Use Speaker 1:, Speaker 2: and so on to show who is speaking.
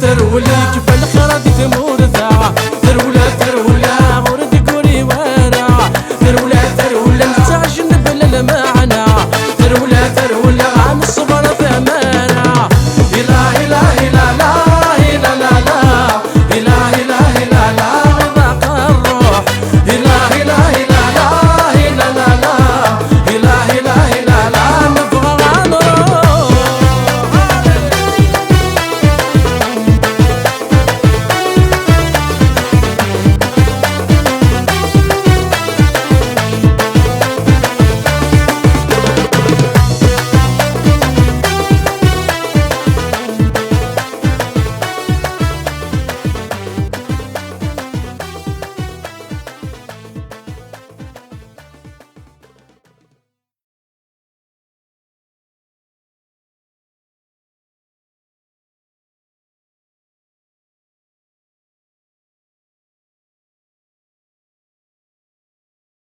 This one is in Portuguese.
Speaker 1: تروي